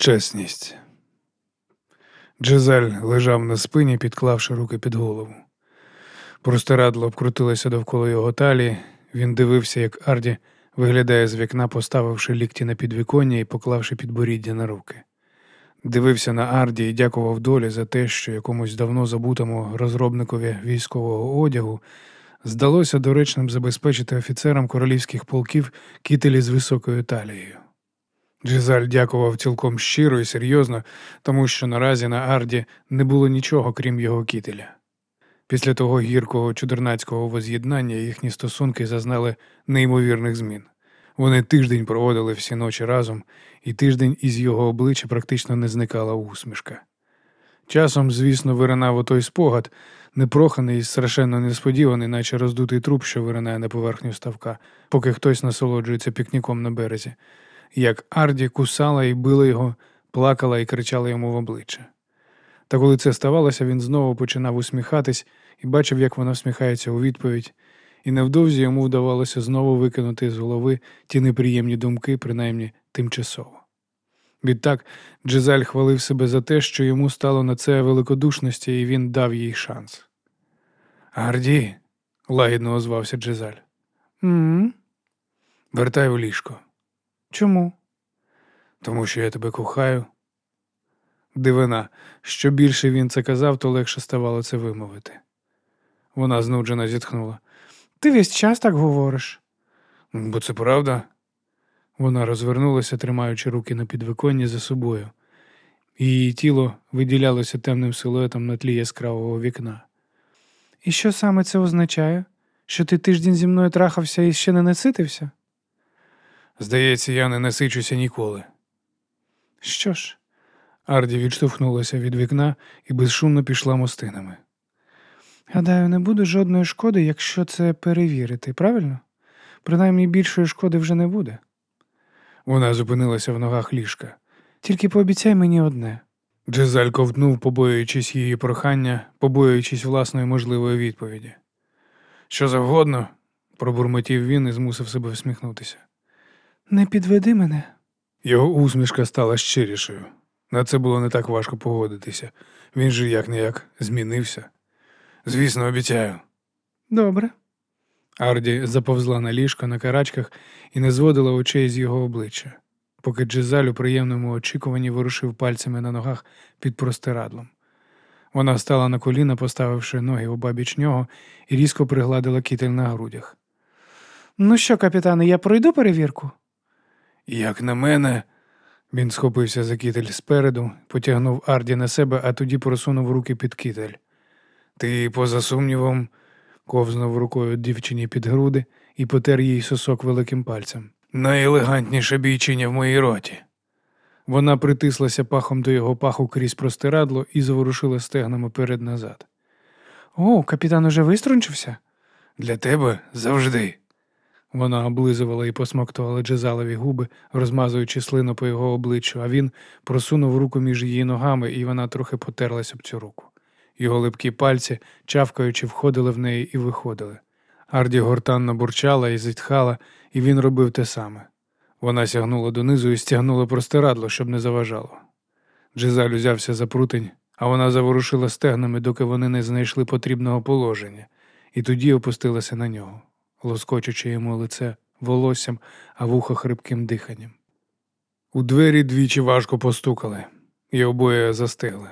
Чесність. Джезаль лежав на спині, підклавши руки під голову. Простирадло обкрутилося довкола його талії. Він дивився, як Арді виглядає з вікна, поставивши лікті на підвіконня і поклавши підборіддя на руки. Дивився на Арді і дякував долі за те, що якомусь давно забутому розробникові військового одягу здалося доречним забезпечити офіцерам королівських полків кітелі з високою талією. Джизаль дякував цілком щиро і серйозно, тому що наразі на Арді не було нічого, крім його кітеля. Після того гіркого чудернацького воз'єднання їхні стосунки зазнали неймовірних змін. Вони тиждень проводили всі ночі разом, і тиждень із його обличчя практично не зникала усмішка. Часом, звісно, виринав отой спогад, непроханий і страшенно несподіваний, наче роздутий труп, що виринає на поверхню ставка, поки хтось насолоджується пікніком на березі, як Арді кусала і била його, плакала і кричала йому в обличчя. Та коли це ставалося, він знову починав усміхатись і бачив, як вона всміхається у відповідь, і невдовзі йому вдавалося знову викинути з голови ті неприємні думки, принаймні тимчасово. Відтак Джезаль хвалив себе за те, що йому стало на це великодушності, і він дав їй шанс. Гарді, лагідно озвався Джезаль. м Вертай у ліжко, Чому? тому що я тебе кохаю. Дивина, що більше він це казав, то легше ставало це вимовити. Вона знуджено зітхнула. Ти весь час так говориш. Бо це правда. Вона розвернулася, тримаючи руки на підвиконні за собою. Її тіло виділялося темним силуетом на тлі яскравого вікна. І що саме це означає? Що ти тиждень зі мною трахався і ще не наситився? Здається, я не насичуся ніколи. Що ж, Арді відштовхнулася від вікна і безшумно пішла мостинами. гадаю, не буде жодної шкоди, якщо це перевірити, правильно? Принаймні більшої шкоди вже не буде. Вона зупинилася в ногах ліжка. Тільки пообіцяй мені одне. Джезаль ковтнув, побоюючись її прохання, побоюючись власної можливої відповіді. Що завгодно, пробурмотів він і змусив себе всміхнутися. Не підведи мене. Його усмішка стала щирішою. На це було не так важко погодитися. Він же як не як змінився. Звісно, обіцяю. Добре. Арді заповзла на ліжко на карачках і не зводила очей з його обличчя, поки Джезаль у приємному очікуванні ворушив пальцями на ногах під простирадлом. Вона стала на коліна, поставивши ноги обабіч нього, і різко пригладила кітель на грудях. Ну що, капітане, я пройду перевірку? Як на мене, він схопився за кітель спереду, потягнув Арді на себе, а тоді просунув руки під кітель. Ти, поза сумнівом, ковзнув рукою дівчині під груди і потер їй сосок великим пальцем. Найелегантніша бійчиня в моїй роті. Вона притислася пахом до його паху крізь простирадло і заворушила стегнами перед назад. О, капітан уже виструнчився? Для тебе завжди. Вона облизувала і посмоктувала джезалові губи, розмазуючи слину по його обличчю, а він просунув руку між її ногами, і вона трохи потерлася об цю руку. Його липкі пальці, чавкаючи, входили в неї і виходили. Арді гортанно бурчала і зітхала, і він робив те саме. Вона сягнула донизу і стягнула простирадло, щоб не заважало. Джезаль узявся за прутень, а вона заворушила стегнами, доки вони не знайшли потрібного положення, і тоді опустилася на нього, лоскочучи йому лице волоссям, а вухо хрипким диханням. У двері двічі важко постукали, і обоє застигли.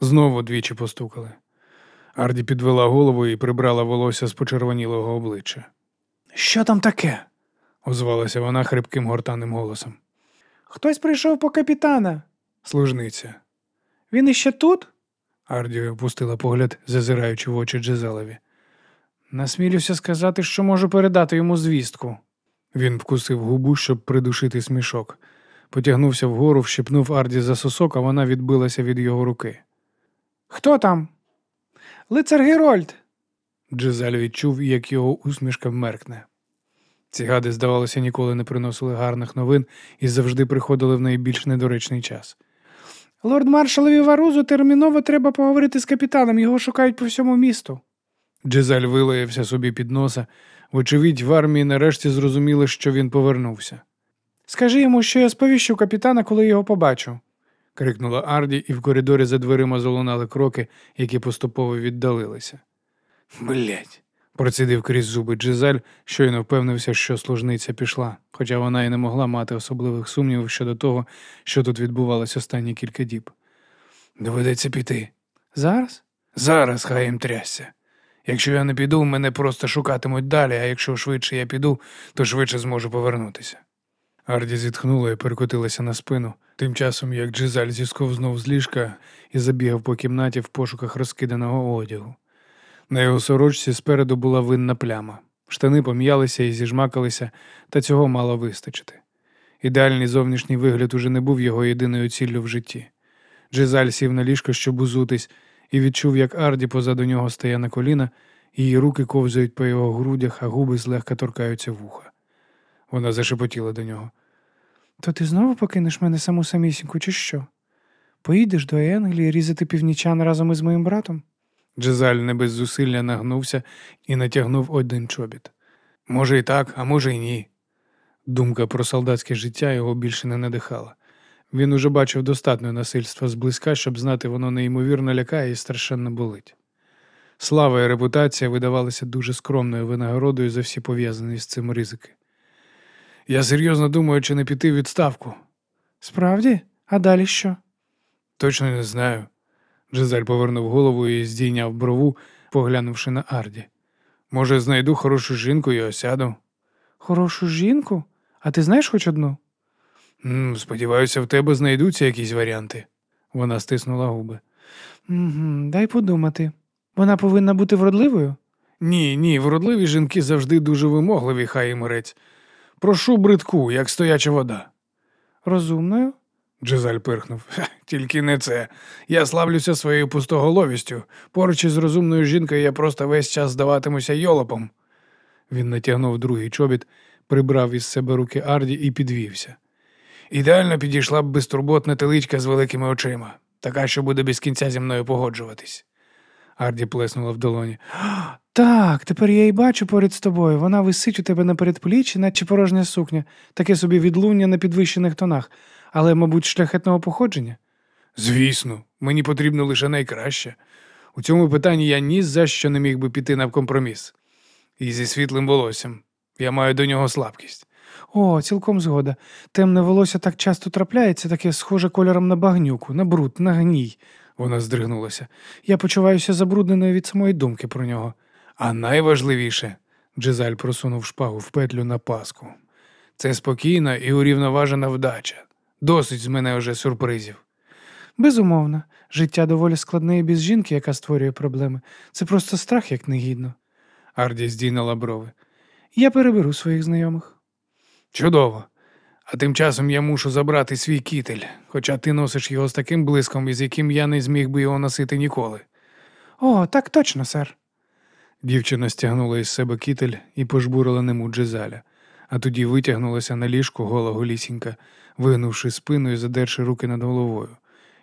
Знову двічі постукали. Арді підвела голову і прибрала волосся з почервонілого обличчя. Що там таке? озвалася вона хрипким гортанним голосом. Хтось прийшов по капітана. Служниця. Він іще тут? Арді опустила погляд, зазираючи в очі Джезелеві. Насмілюся сказати, що можу передати йому звістку. Він вкусив губу, щоб придушити смішок. Потягнувся вгору, вщипнув Арді за сосок, а вона відбилася від його руки. Хто там? Лицар Герольд. Джезаль відчув, як його усмішка меркне. Ці гади, здавалося, ніколи не приносили гарних новин і завжди приходили в найбільш недоречний час. Лорд маршалові Варузу терміново треба поговорити з капітаном, його шукають по всьому місту. Джезаль вилаявся собі під носа. Вочевидь, в армії нарешті зрозуміли, що він повернувся. Скажи йому, що я сповіщу капітана, коли його побачу. крикнула Арді, і в коридорі за дверима залунали кроки, які поступово віддалилися. Блять. процідив крізь зуби Джизель, щойно впевнився, що служниця пішла, хоча вона і не могла мати особливих сумнівів щодо того, що тут відбувалося останні кілька діб. Доведеться піти. Зараз? Зараз хай їм трясся. Якщо я не піду, мене просто шукатимуть далі, а якщо швидше я піду, то швидше зможу повернутися. Арді зітхнула і перекотилася на спину, тим часом як Джизаль зісковзнув з ліжка і забігав по кімнаті в пошуках розкиданого одягу. На його сорочці спереду була винна пляма. Штани пом'ялися і зіжмакалися, та цього мало вистачити. Ідеальний зовнішній вигляд уже не був його єдиною ціллю в житті. Джизаль сів на ліжко, щоб узутись, і відчув, як Арді позаду нього стає на коліна, її руки ковзають по його грудях, а губи злегка торкаються вуха. Вона зашепотіла до нього. То ти знову покинеш мене саму самісіньку, чи що? Поїдеш до Енглії різати північан разом із моїм братом? Джезаль не без зусилля нагнувся і натягнув один чобіт. Може, і так, а може, й ні. Думка про солдатське життя його більше не надихала. Він уже бачив достатньо насильства зблизька, щоб знати, воно неймовірно лякає і страшенно болить. Слава і репутація видавалися дуже скромною винагородою за всі пов'язані з цим ризики. Я серйозно думаю, чи не піти в відставку. Справді? А далі що? Точно не знаю. Джезаль повернув голову і здійняв брову, поглянувши на Арді. Може, знайду хорошу жінку і осяду. Хорошу жінку? А ти знаєш хоч одну? Сподіваюся, в тебе знайдуться якісь варіанти. Вона стиснула губи. Дай подумати. Вона повинна бути вродливою? Ні, ні, вродливі жінки завжди дуже вимогливі, хай і морець. Прошу бридку, як стояча вода. Розумною? Джезаль пирхнув. Тільки не це. Я славлюся своєю пустоголовістю. Поруч із розумною жінкою я просто весь час здаватимуся йолопом. Він натягнув другий чобіт, прибрав із себе руки Арді і підвівся. Ідеально підійшла б безтурботна теличка з великими очима, така, що буде без кінця зі мною погоджуватись. Арді плеснула в долоні. Так, тепер я її бачу поряд з тобою. Вона висить у тебе на передпліччі, наче порожня сукня, таке собі відлуння на підвищених тонах, але, мабуть, шляхетного походження. Звісно, мені потрібно лише найкраще. У цьому питанні я ні за що не міг би піти на компроміс. І зі світлим волоссям. Я маю до нього слабкість. О, цілком згода. Темне волосся так часто трапляється, таке схоже кольором на багнюку, на бруд, на гній. Вона здригнулася. Я почуваюся забрудненою від самої думки про нього. А найважливіше, Джезаль просунув шпагу в петлю на паску. Це спокійна і урівноважена вдача. Досить з мене вже сюрпризів. Безумовно, життя доволі складне і без жінки, яка створює проблеми. Це просто страх, як негідно. Арді здійнала брови. Я переберу своїх знайомих. Чудово. А тим часом я мушу забрати свій кітель, хоча ти носиш його з таким блиском, із яким я не зміг би його носити ніколи. О, так точно, сер. Дівчина стягнула із себе кітель і пожбурила ним джезаля, а тоді витягнулася на ліжку гола голісінька, вигнувши спину і задерши руки над головою,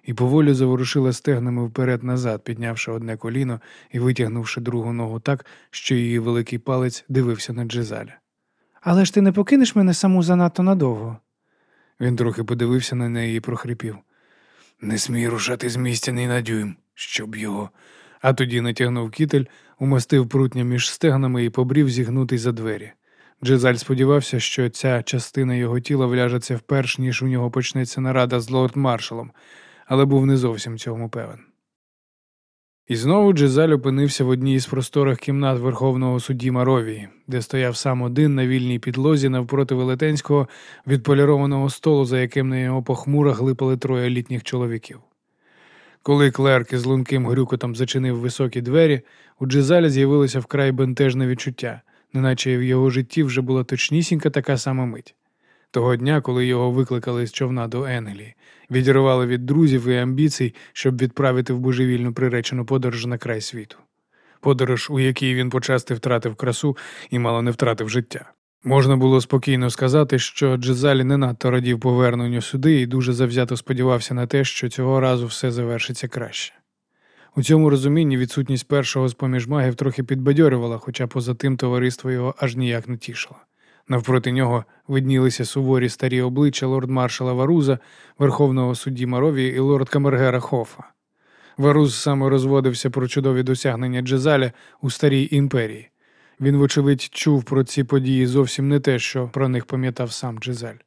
і поволі заворушила стегнами вперед-назад, піднявши одне коліно і витягнувши другу ногу так, що її великий палець дивився на джезаля. Але ж ти не покинеш мене саму занадто надовго. Він трохи подивився на неї і прохрипів. Не смій рушати з місця ні на дюйм, щоб його. А тоді натягнув кітель, умастив прутня між стегнами і побрів зігнутий за двері. Джезаль сподівався, що ця частина його тіла вляжеться вперш, ніж у нього почнеться нарада з лорд-маршалом, але був не зовсім цьому певен. І знову Джезаль опинився в одній із просторих кімнат Верховного судді Маровії, де стояв сам один на вільній підлозі навпроти велетенського відполірованого столу, за яким на його похмуро глипали троє літніх чоловіків. Коли клерк із лунким грюкотом зачинив високі двері, у Джезаля з'явилося вкрай бентежне відчуття, неначе в його житті вже була точнісінька така сама мить. Того дня, коли його викликали з човна до Енглії, відірвали від друзів і амбіцій, щоб відправити в божевільну приречену подорож на край світу. Подорож, у якій він почасти втратив красу і мало не втратив життя. Можна було спокійно сказати, що Джезалі не надто радів поверненню сюди і дуже завзято сподівався на те, що цього разу все завершиться краще. У цьому розумінні відсутність першого з поміж магів трохи підбадьорювала, хоча поза тим товариство його аж ніяк не тішило. Навпроти нього виднілися суворі старі обличчя лорд-маршала Варуза, верховного судді Марові і лорд Камергера Хофа. Варуз саме розводився про чудові досягнення Джезаля у старій імперії. Він, вочевидь, чув про ці події зовсім не те, що про них пам'ятав сам Джезаль.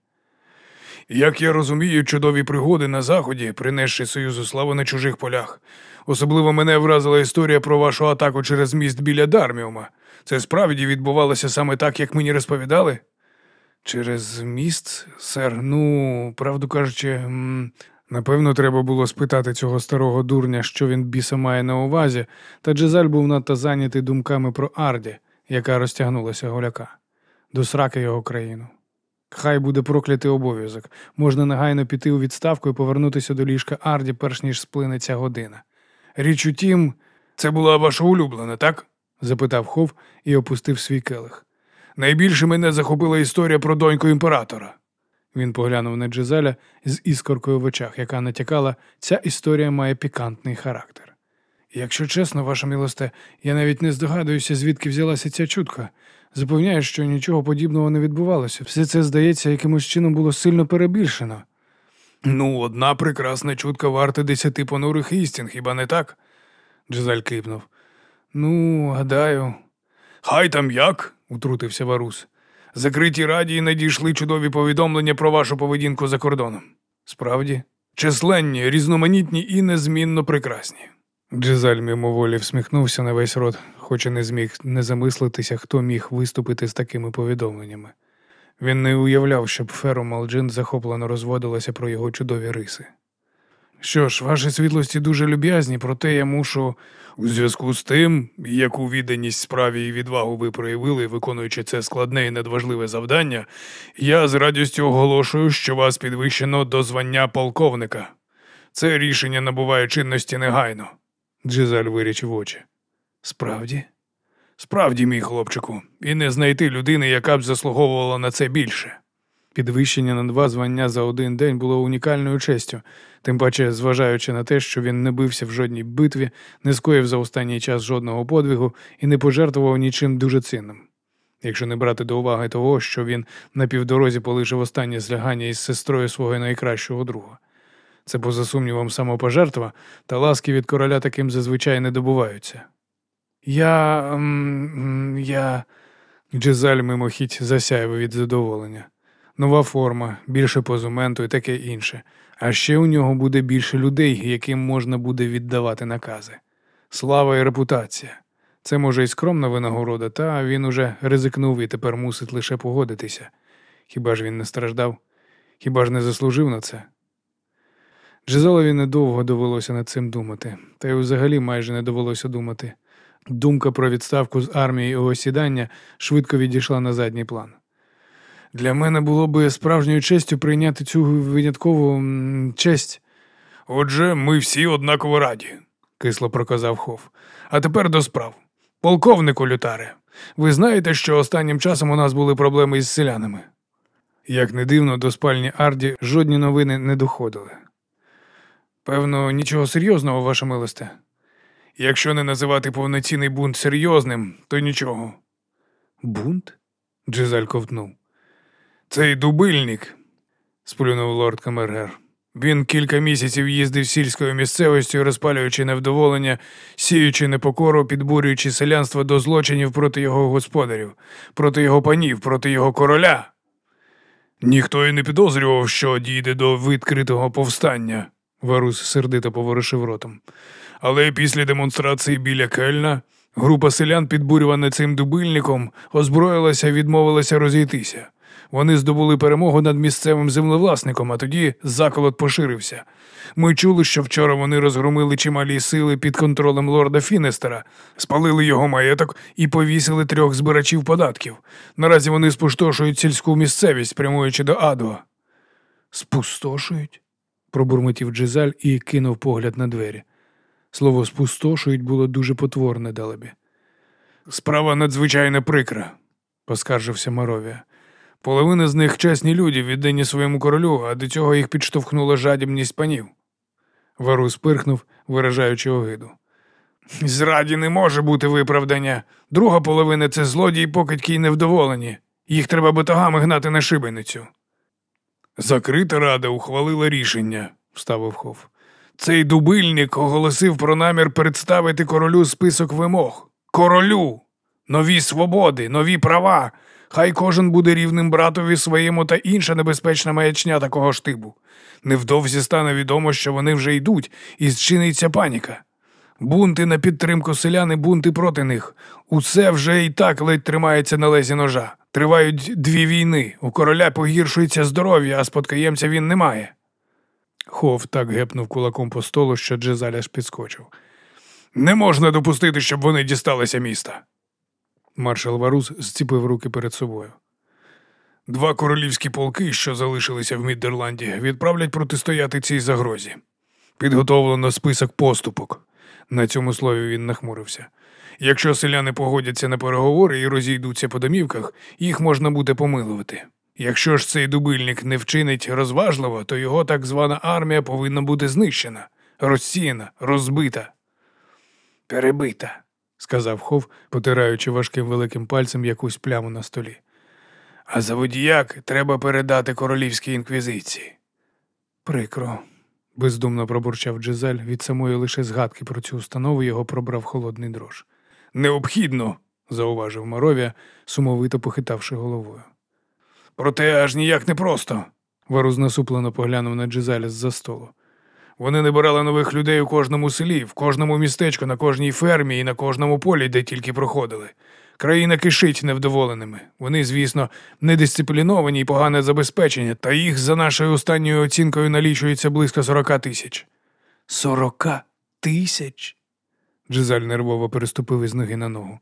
Як я розумію, чудові пригоди на заході, принесши союзу славу на чужих полях. Особливо мене вразила історія про вашу атаку через міст біля Дарміума. Це справді відбувалося саме так, як мені розповідали? Через міст, сер, ну, правду кажучи, напевно, треба було спитати цього старого дурня, що він біса має на увазі, та Джезаль був надто зайнятий думками про Арді, яка розтягнулася голяка, до сраки його країну. Хай буде проклятий обов'язок. Можна негайно піти у відставку і повернутися до ліжка Арді, перш ніж сплине ця година. Річ у тім, це була ваша улюблена, так? запитав Хов і опустив свій келих. Найбільше мене захопила історія про доньку імператора. Він поглянув на Джезеля з іскоркою в очах, яка натякала, ця історія має пікантний характер. Якщо чесно, ваша милосте, я навіть не здогадуюся, звідки взялася ця чутка. Запевняю, що нічого подібного не відбувалося. Все це, здається, якимось чином було сильно перебільшено. Ну, одна прекрасна чутка варта десяти понурих істин, хіба не так? Джезаль кипнув. Ну, гадаю. Хай там як, утрутився Варус. Закриті радії надійшли чудові повідомлення про вашу поведінку за кордоном. Справді, численні, різноманітні і незмінно прекрасні. Джезаль мимоволі всміхнувся на весь рот, хоч і не зміг не замислитися, хто міг виступити з такими повідомленнями. Він не уявляв, щоб Феру Малджин захоплено розводилася про його чудові риси. Що ж, ваші світлості дуже люб'язні, проте я мушу. У зв'язку з тим, яку відданість справі і відвагу ви проявили, виконуючи це складне і надважливе завдання, я з радістю оголошую, що вас підвищено до звання полковника. Це рішення набуває чинності негайно. Джизаль вирічив очі. Справді? Справді, мій хлопчику, і не знайти людини, яка б заслуговувала на це більше. Підвищення на два звання за один день було унікальною честю, тим паче, зважаючи на те, що він не бився в жодній битві, не скоїв за останній час жодного подвигу і не пожертвував нічим дуже цінним. Якщо не брати до уваги того, що він на півдорозі полишив останнє злягання із сестрою свого найкращого друга. Це, поза сумнівом, самопожертва, та ласки від короля таким зазвичай не добуваються. Я. м, я. Джезаль мимохідь засяяв від задоволення. Нова форма, більше позументу і таке інше. А ще у нього буде більше людей, яким можна буде віддавати накази. Слава і репутація. Це може і скромна винагорода, та він уже ризикнув і тепер мусить лише погодитися. Хіба ж він не страждав? Хіба ж не заслужив на це? Джезолові недовго довелося над цим думати, та й взагалі майже не довелося думати. Думка про відставку з армії і осідання швидко відійшла на задній план. Для мене було би справжньою честю прийняти цю виняткову честь. Отже, ми всі однаково раді, кисло проказав Хоф. А тепер до справ. Полковнику Лютаре, ви знаєте, що останнім часом у нас були проблеми із селянами. Як не дивно, до спальні Арді жодні новини не доходили. Певно, нічого серйозного, ваша милосте. Якщо не називати повноцінний бунт серйозним, то нічого. Бунт? Джизаль ковтнув. Цей дубильник, сплюнув лорд Камергер. Він кілька місяців їздив сільською місцевістю, розпалюючи невдоволення, сіючи непокору, підбурюючи селянство до злочинів проти його господарів, проти його панів, проти його короля. Ніхто й не підозрював, що дійде до відкритого повстання, Варус сердито поворушив ротом. Але після демонстрації біля Кельна група селян, підбурювана цим дубильником, озброїлася і відмовилася розійтися. Вони здобули перемогу над місцевим землевласником, а тоді заколот поширився. Ми чули, що вчора вони розгромили чималі сили під контролем лорда Фінестера, спалили його маєток і повісили трьох збирачів податків. Наразі вони спустошують сільську місцевість, прямуючи до Адуа. Спустошують? Пробурмотів Джизаль і кинув погляд на двері. Слово спустошують було дуже потворне далебі. Справа надзвичайно прикра, поскаржився Моровія. Половина з них чесні люди, віддані своєму королю, а до цього їх підштовхнула жадібність панів. Варус пирхнув, виражаючи огиду. Зраді не може бути виправдання. Друга половина це злодії, покидьки й невдоволені. Їх треба батагами гнати на шибеницю. Закрита рада ухвалила рішення, вставив Хоф. Цей дубильник оголосив про намір представити королю список вимог. Королю! Нові свободи, нові права. Хай кожен буде рівним братові своєму та інша небезпечна маячня такого ж типу. Невдовзі стане відомо, що вони вже йдуть, і зчиниться паніка. Бунти на підтримку селян і бунти проти них. Усе вже і так ледь тримається на лезі ножа. Тривають дві війни. У короля погіршується здоров'я, а спадкоємця він не має. Хов так гепнув кулаком по столу, що Джезаль аж підскочив. Не можна допустити, щоб вони дісталися міста. Маршал Варус зціпив руки перед собою. Два королівські полки, що залишилися в Міддерланді, відправлять протистояти цій загрозі. Підготовлено список поступок. На цьому слові він нахмурився. Якщо селяни погодяться на переговори і розійдуться по домівках, їх можна буде помилувати. Якщо ж цей дубильник не вчинить розважливо, то його так звана армія повинна бути знищена, розсіяна, розбита. Перебита, сказав Хов, потираючи важким великим пальцем якусь пляму на столі. А за водіяк треба передати королівській інквізиції. Прикро, бездумно пробурчав Джизель, від самої лише згадки про цю установу його пробрав холодний дрож. Необхідно, зауважив Моровія, сумовито похитавши головою. Проте аж ніяк не просто. Варус насуплено поглянув на Джизеля з-за столу. Вони набирали нових людей у кожному селі, в кожному містечку, на кожній фермі і на кожному полі, де тільки проходили. Країна кишить невдоволеними. Вони, звісно, недисципліновані і погане забезпечення, та їх за нашою останньою оцінкою налічується близько сорока тисяч. Сорока тисяч? Джизаль нервово переступив із ноги на ногу.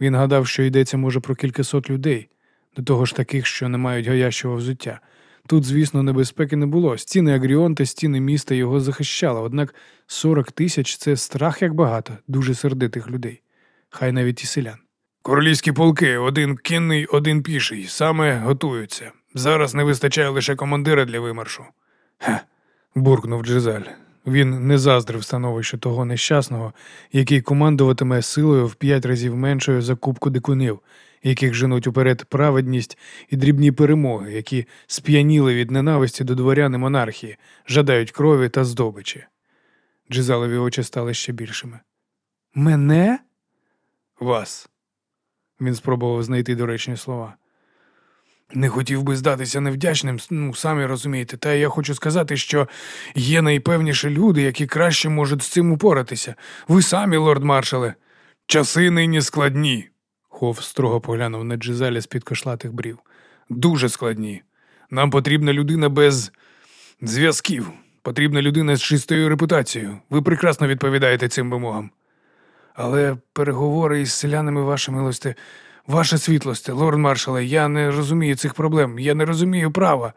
Він гадав, що йдеться може про кількасот людей, до того ж таких, що не мають гаящого взуття. Тут, звісно, небезпеки не було. Стіни Агріон та стіни міста його захищали, однак 40 тисяч це страх як багато, дуже сердитих людей, хай навіть і селян. Королівські полки, один кінний, один піший, саме готуються. Зараз не вистачає лише командира для вимаршу. Ха. буркнув Джизаль. Він не заздрив становище того нещасного, який командуватиме силою в п'ять разів меншою за кубку дикунів, яких женуть уперед праведність і дрібні перемоги, які сп'яніли від ненависті до дворян і монархії, жадають крові та здобичі. Джизалові очі стали ще більшими. Мене? Вас. Він спробував знайти доречні слова. Не хотів би здатися невдячним, ну, самі розумієте, та я хочу сказати, що є найпевніші люди, які краще можуть з цим упоратися. Ви самі, лорд маршале. Часи нині складні. Хоф строго поглянув на Джизеля з-під кошлатих брів. Дуже складні. Нам потрібна людина без зв'язків. Потрібна людина з чистою репутацією. Ви прекрасно відповідаєте цим вимогам. Але переговори із селянами, ваша милосте, ваша світлосте, лорд маршале, я не розумію цих проблем, я не розумію права.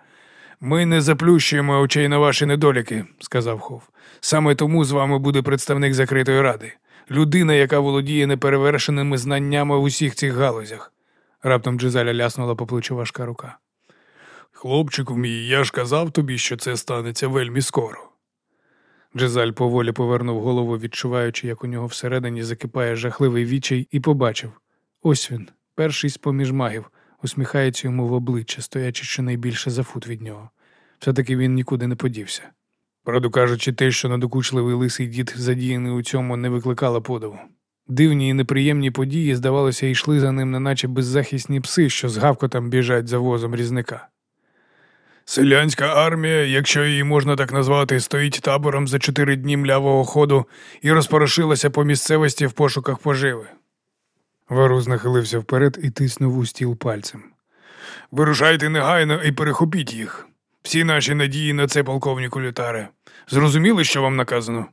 Ми не заплющуємо очей на ваші недоліки, сказав Хоф. Саме тому з вами буде представник закритої ради. Людина, яка володіє неперевершеними знаннями в усіх цих галузях. Раптом Джизаля ляснула по плечу важка рука. Хлопчику мій, я ж казав тобі, що це станеться вельми скоро. Джезаль поволі повернув голову, відчуваючи, як у нього всередині закипає жахливий відчай, і побачив ось він, перший з поміж магів, усміхається йому в обличчя, стоячи щонайбільше за фут від нього. Все-таки він нікуди не подівся. Правду кажучи, те, що надокучливий лисий дід задіяний у цьому, не викликало подиву. Дивні і неприємні події, здавалося, йшли за ним, неначе беззахисні пси, що з гавкотом біжать за возом різника. Селянська армія, якщо її можна так назвати, стоїть табором за чотири дні млявого ходу і розпорошилася по місцевості в пошуках поживи. Варус нахилився вперед і тиснув у стіл пальцем. Вирушайте негайно і перехопіть їх. Всі наші надії на це, полковнику Лютаре. Зрозуміли, що вам наказано?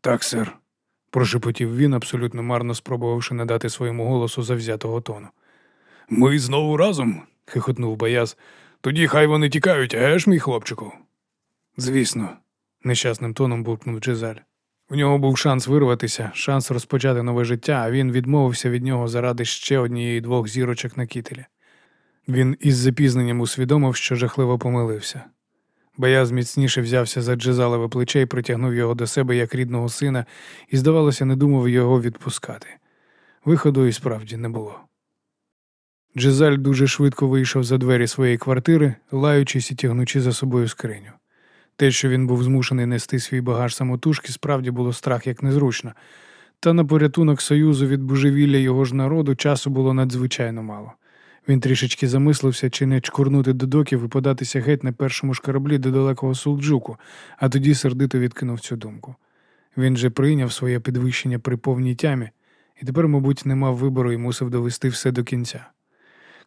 Так, сер, прошепотів він, абсолютно марно спробувавши надати своєму голосу завзятого тону. Ми знову разом, хихотнув Бояз. Тоді хай вони тікають, геш, мій хлопчику. Звісно, нещасним тоном буркнув Джезаль. У нього був шанс вирватися, шанс розпочати нове життя, а він відмовився від нього заради ще однієї двох зірочок на кітелі. Він із запізненням усвідомив, що жахливо помилився. Бояз міцніше взявся за Джезалеве плече і притягнув його до себе як рідного сина і, здавалося, не думав його відпускати. Виходу і справді не було. Джезаль дуже швидко вийшов за двері своєї квартири, лаючись і тягнучи за собою скриню. Те, що він був змушений нести свій багаж самотужки, справді було страх як незручно, та на порятунок Союзу від божевілля його ж народу часу було надзвичайно мало. Він трішечки замислився, чи не чкурнути до доків і податися геть на першому ж кораблі до далекого Сулджуку, а тоді сердито відкинув цю думку. Він же прийняв своє підвищення при повній тямі, і тепер, мабуть, не мав вибору і мусив довести все до кінця.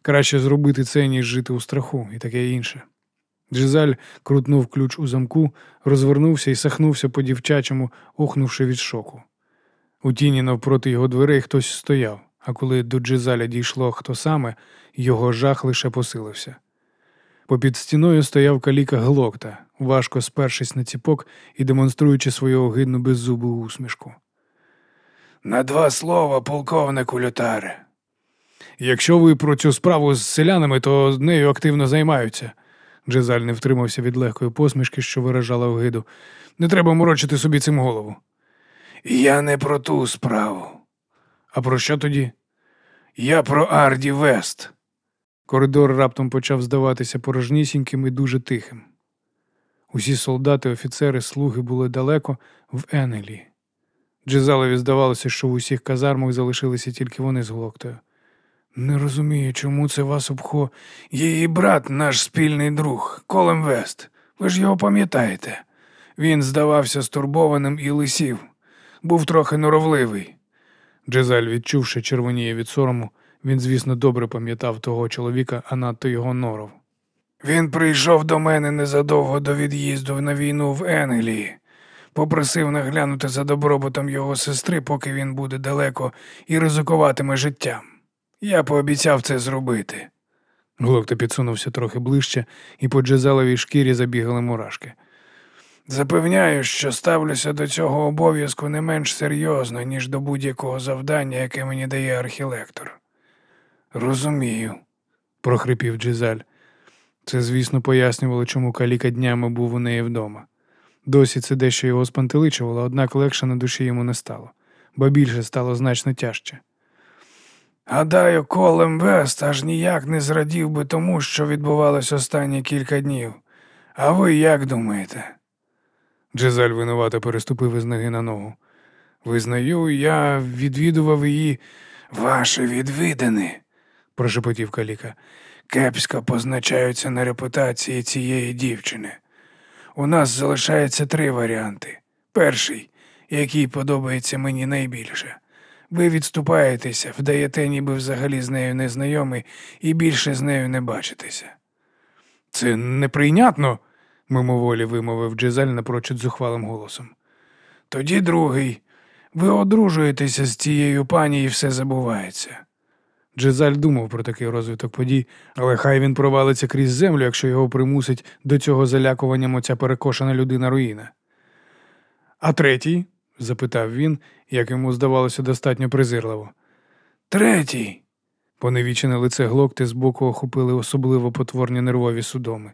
Краще зробити це, ніж жити у страху, і таке інше. Джизаль крутнув ключ у замку, розвернувся і сахнувся по дівчачому, охнувши від шоку. У тіні навпроти його дверей хтось стояв, а коли до Джизаля дійшло хто саме, його жах лише посилився. Попід стіною стояв каліка глокта, важко спершись на ціпок і демонструючи свою огидну беззубу усмішку. На два слова, полковнику Лютаре. Якщо ви про цю справу з селянами, то нею активно займаються. Джезаль не втримався від легкої посмішки, що виражала огиду. Не треба морочити собі цим голову. Я не про ту справу. А про що тоді? Я про Арді Вест. Коридор раптом почав здаватися порожнісіньким і дуже тихим. Усі солдати, офіцери, слуги були далеко в Енелі. Джезалові здавалося, що в усіх казармах залишилися тільки вони з Глоктою. Не розумію, чому це вас обхо. Її брат, наш спільний друг, Колем Вест. Ви ж його пам'ятаєте. Він здавався стурбованим і лисів, був трохи норовливий. Джезаль, відчувши червоніє від сорому, він, звісно, добре пам'ятав того чоловіка, а надто його норов. Він прийшов до мене незадовго до від'їзду на війну в Енгелії. Попросив наглянути за добробутом його сестри, поки він буде далеко і ризикуватиме життям. Я пообіцяв це зробити. Глокта підсунувся трохи ближче, і по джезаловій шкірі забігали мурашки. Запевняю, що ставлюся до цього обов'язку не менш серйозно, ніж до будь-якого завдання, яке мені дає архілектор. Розумію, прохрипів Джизаль. Це, звісно, пояснювало, чому каліка днями був у неї вдома. Досі це дещо його спантеличувало, однак легше на душі йому не стало, бо більше стало значно тяжче. Гадаю, Колем Вест аж ніяк не зрадів би тому, що відбувалось останні кілька днів. А ви як думаєте? Джезаль винувато переступив із ноги на ногу. Визнаю, я відвідував її ваші відвідини, прошепотів каліка. Кепсько позначаються на репутації цієї дівчини. У нас залишається три варіанти. Перший, який подобається мені найбільше. Ви відступаєтеся, вдаєте, ніби взагалі з нею не знайомі і більше з нею не бачитеся. Це неприйнятно, мимоволі вимовив Джезаль напрочуд зухвалим голосом. Тоді другий. Ви одружуєтеся з цією пані і все забувається. Джезаль думав про такий розвиток подій, але хай він провалиться крізь землю, якщо його примусить до цього залякуванням оця перекошена людина руїна. А третій? Запитав він, як йому здавалося достатньо презирливо. Третій. Поневічене лице глокти збоку охопили особливо потворні нервові судоми.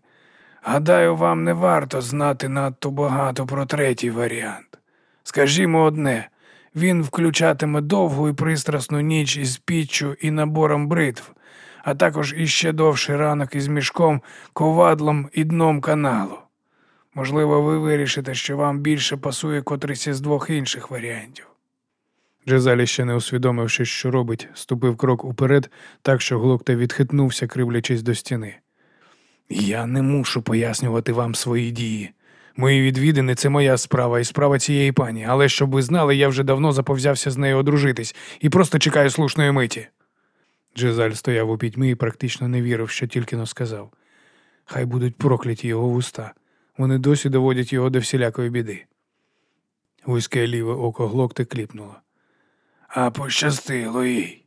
Гадаю, вам не варто знати надто багато про третій варіант. Скажімо одне, він включатиме довгу і пристрасну ніч із піччю і набором бритв, а також іще довший ранок із мішком, ковадлом і дном каналу. Можливо, ви вирішите, що вам більше пасує котрийсь із двох інших варіантів. Джезалі ще не усвідомивши, що робить, ступив крок уперед, так що глокта відхитнувся, кривлячись до стіни. Я не мушу пояснювати вам свої дії. Мої відвідини це моя справа і справа цієї пані, але щоб ви знали, я вже давно заповзявся з нею одружитись і просто чекаю слушної миті. Джезаль стояв у пітьмі і практично не вірив, що тільки но сказав. Хай будуть прокляті його вуста. Вони досі доводять його до всілякої біди. Вузьке ліве око глокти кліпнуло. А пощастило їй.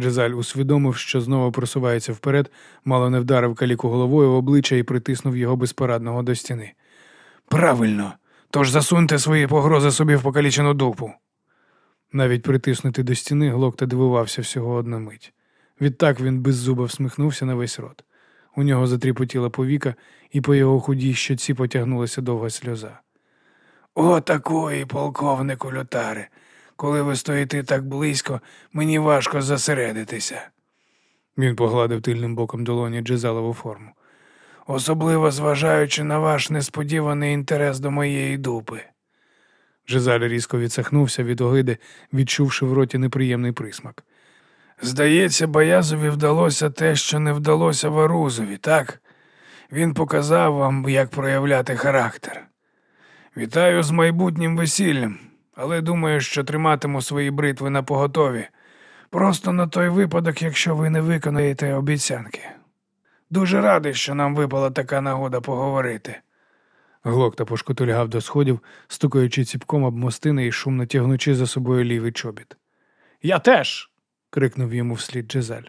Джезаль усвідомив, що знову просувається вперед, мало не вдарив каліку головою в обличчя і притиснув його безпорадного до стіни. Правильно, тож засуньте свої погрози собі в покалічену дупу. Навіть притиснути до стіни глокта дивувався всього одна мить. Відтак він беззубо всміхнувся на весь рот. У нього затріпотіла повіка, і по його худій щоці потягнулася довга сльоза. О, такої, полковнику Лютаре, коли ви стоїте так близько, мені важко зосередитися. Він погладив тильним боком долоні джезалову форму. Особливо зважаючи на ваш несподіваний інтерес до моєї дупи. Джезаль різко відсахнувся від огиди, відчувши в роті неприємний присмак. Здається, Боязові вдалося те, що не вдалося Варузові, так? Він показав вам, як проявляти характер. Вітаю з майбутнім весіллям, але думаю, що триматиму свої бритви на поготові. Просто на той випадок, якщо ви не виконаєте обіцянки. Дуже радий, що нам випала така нагода поговорити. Глокта пошкотульгав до сходів, стукаючи ціпком об мостини і шумно тягнучи за собою лівий чобіт. Я теж. Крикнув йому вслід Джезаль.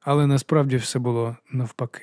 Але насправді все було навпаки.